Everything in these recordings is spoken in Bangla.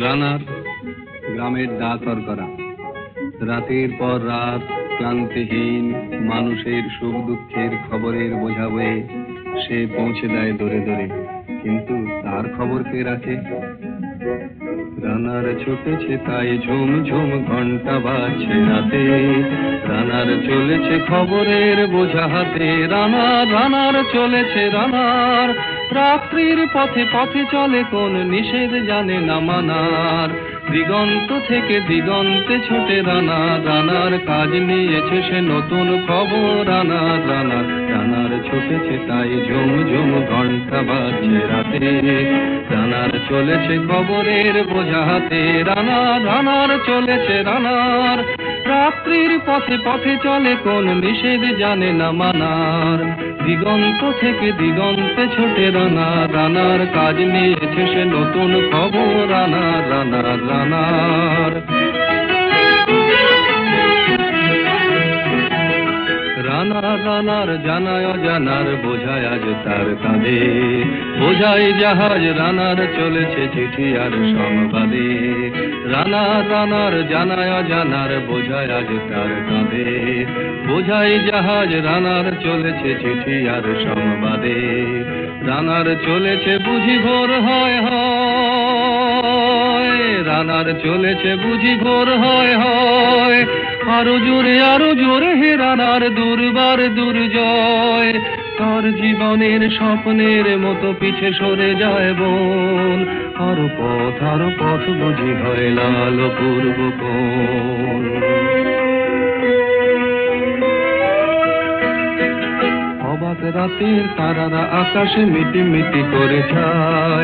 রানার গ্রামের ডাকর করা। রাতের পর রাত ক্লান্তিহীন মানুষের সুখ দুঃখের খবরের বোঝা বয়ে সে পৌঁছে দেয় দরে দরে কিন্তু তার খবর কে রাখে? রানার ছুটেছে তাই ঝুম ঝুম ঘণ্টা বাজছে রাতে। রানার চলেছে খবরের বোঝা হাতে, রানার রানার চলেছে রানার। রাত্রির পথে পথে চলে কোন নিষেধ জানে না মানার। দিগন্ত থেকে দিগন্তে ছোটে রানা রানার কাজ নিয়েছে সে নতুন খবর। রানার রানার রানার ছুটেছে তাই ঝুম ঝুম ঘণ্টা বাজছে রাতে। রানার চলেছে খবরের বোঝাতে হাতে রানার রানার চলেছে রানার। রাত্রির পথে পথে চলে কোন নিষেধ জানে না মানার। দিগন্ত থেকে দিগন্তে ছোটে রানা, রানার কাজ নিয়েছে সে নতুন খবর রানা রানার রানার। রানার রানার জানায় জানার, বোঝায় আজ তার কাঁধে। বোঝাই জাহাজ রানার চলেছে চিঠি আর সংবাদে। রানার রানার জানায় জানার, বোঝায় আজ তার কাঁধে। বোঝাই জাহাজ রানার চলেছে চিঠি আর সংবাদে। রানার চলেছে বুঝি ভোর হয় হয়। রানার চলেছে বুঝি ভোর হয় হয়। আরও জোরে আরও জোরে হে রানার দুর্বার দুর্জয়। তার জীবনের স্বপ্নের মতো পিছে সরে যায় বোন। আরও পথ আরও পথ বুঝি হয় লাল পূর্ব অবাক রাতের তারারা আকাশে মিটি মিটি করে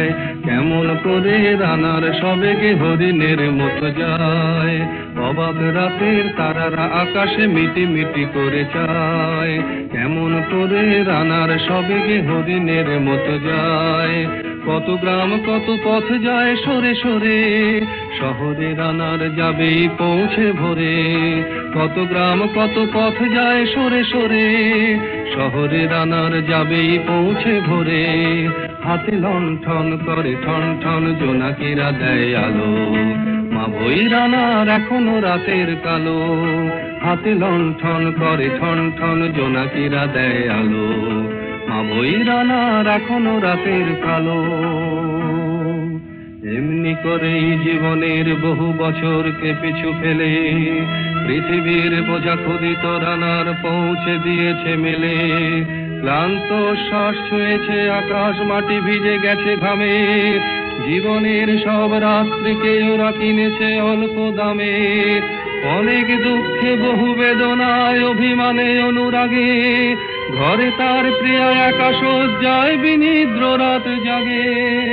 ছায় কেমন করে রানার সবেগে হরিণের মতো যায়। অবাক রাতের তারারা আকাশে মিটি মিটি করে চায়। কেমন করে রানার সবেগে হরিণের মতো যায়। কত গ্রাম কত পথ যায় সরে সরে। শহরে রানার যাবেই পৌঁছে ভোরে। কত গ্রাম কত পথ যায় সরে সরে। শহরে রানার যাবেই পৌঁছে ভোরে। হাতে লণ্ঠন করে, ঠন ঠন জোনাকিরা দেয় আলো। মা বই রানার এখনও রাতের কালো। হাতে লণ্ঠন করে, ঠন ঠন জোনাকিরা দেয় আলো। মা বই রানার এখনও রাতের কালো। এমনি করেই জীবনের বহু বছরকে পিছু ফেলে পৃথিবীর বোঝা ক্ষুদিত রানার পৌঁছে দিয়েছে মেলে। ক্লান্ত শ্বাস ছুঁয়েছে, আকাশ মাটি ভিজে গেছে ঘামে। জীবনের সব রাত্রিকে ওরা কিনেছে অল্প দামে। অনেক দুঃখে, বহু বেদনায়, অভিমানে, অনুরাগে। ঘরে তার প্রিয় একা সজ্জায় বিনিদ্র রাত জাগে।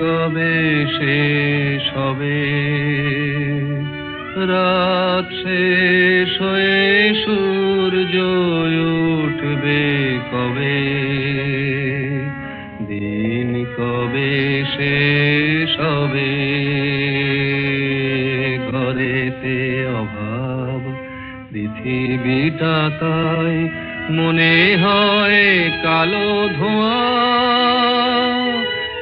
কবে শেষ হবে? রাত শেষ হয়ে সূর্য উঠবে কবে? দিন কবে শেষ হবে? ঘরেতে অভাব, পৃথিবীটা তাই মনে হয় কালো ধোঁয়া।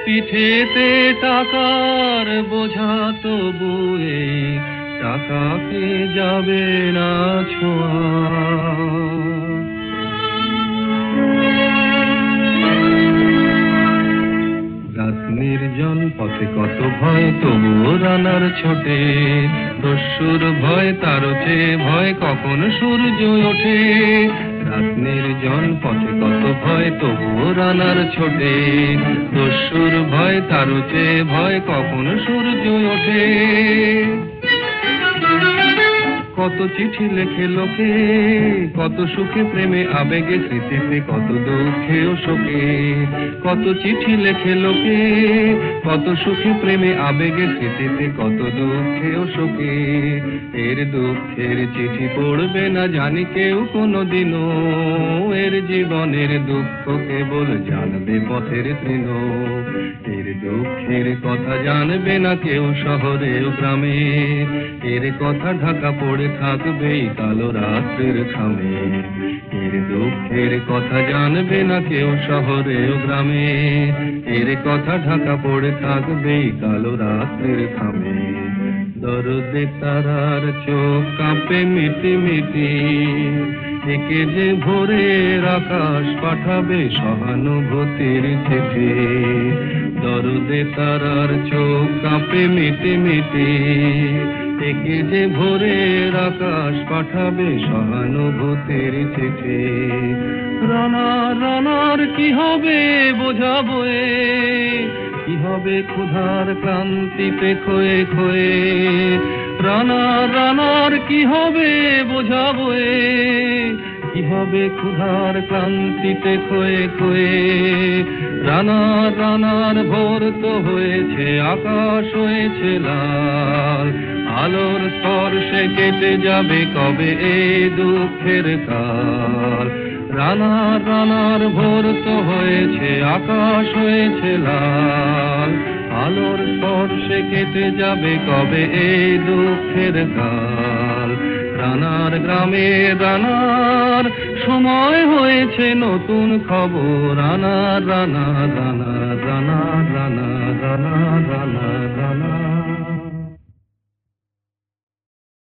পিঠেতে টাকার বোঝা তো বুয়ে টাকাকে যাবে না ছোঁয়া। নির্জন পথে কত ভয় তবুও রানার ছোটে। দস্যুর ভয় তার চেয়ে ভয়, কখন সূর্য ওঠে। রাত নির্জন পথে কত ভয়, তবুও রানার ছোটে। দস্যুর ভয় তারুতে ভয়, কখন সূর্য ওঠে। কত চিঠি লেখে লোকে, কত সুখে প্রেমে আবেগে স্মৃতিতে, কত দুঃখে ও শোকে। কত চিঠি লেখে লোকে, কত সুখে প্রেমে আবেগে স্মৃতিতে, কত দুঃখে ও শোকে। এর দুঃখের চিঠি পড়বে না জানি কেউ কোনোদিনও। এর জীবনের দুঃখ কেবল জানবে পথের তৃণ। এর দুঃখের কথা জানবে না কেউ শহরে গ্রামে। এর কথা ঢাকা পড়ে থাকবে কালো রাত্রির খামে। এর দুঃখের কথা জানবে না কেউ শহরে ও গ্রামে। এর কথা ঢাকা পড়ে থাকবে কালো রাত্রির খামে। দরদে তারার চোখ কাঁপে মিটি মিটি। একে যে ভোরের আকাশ পাঠাবে সহানুভূতির চিঠি। দরদে তারার চোখ কাঁপে মিটি মিটি। একে যে ভোরের আকাশ পাঠাবে সহানুভূতির চিঠি। রানার রানার কি হবে বোঝাবো কি হবে ক্ষুধার ক্লান্তিতে খয়ে খয়ে? রানার রানার কি হবে বোঝাবো কি হবে ক্ষুধার ক্লান্তিতে খয়ে খয়ে? রানার রানার ভোর তো হয়েছে, আকাশ হয়েছে লাল। আলোর স্পর্শে কেটে যাবে কবে এ দুঃখের কাল। রানার রানার ভোর তো হয়েছে, আকাশ হয়েছে লাল। আলোর স্পর্শে কেটে যাবে কবে এই দুঃখের কাল। রানার গ্রামে রানার সময় হয়েছে নতুন খবর। রানার রানার রানার রানার রানার রানার রানার রানার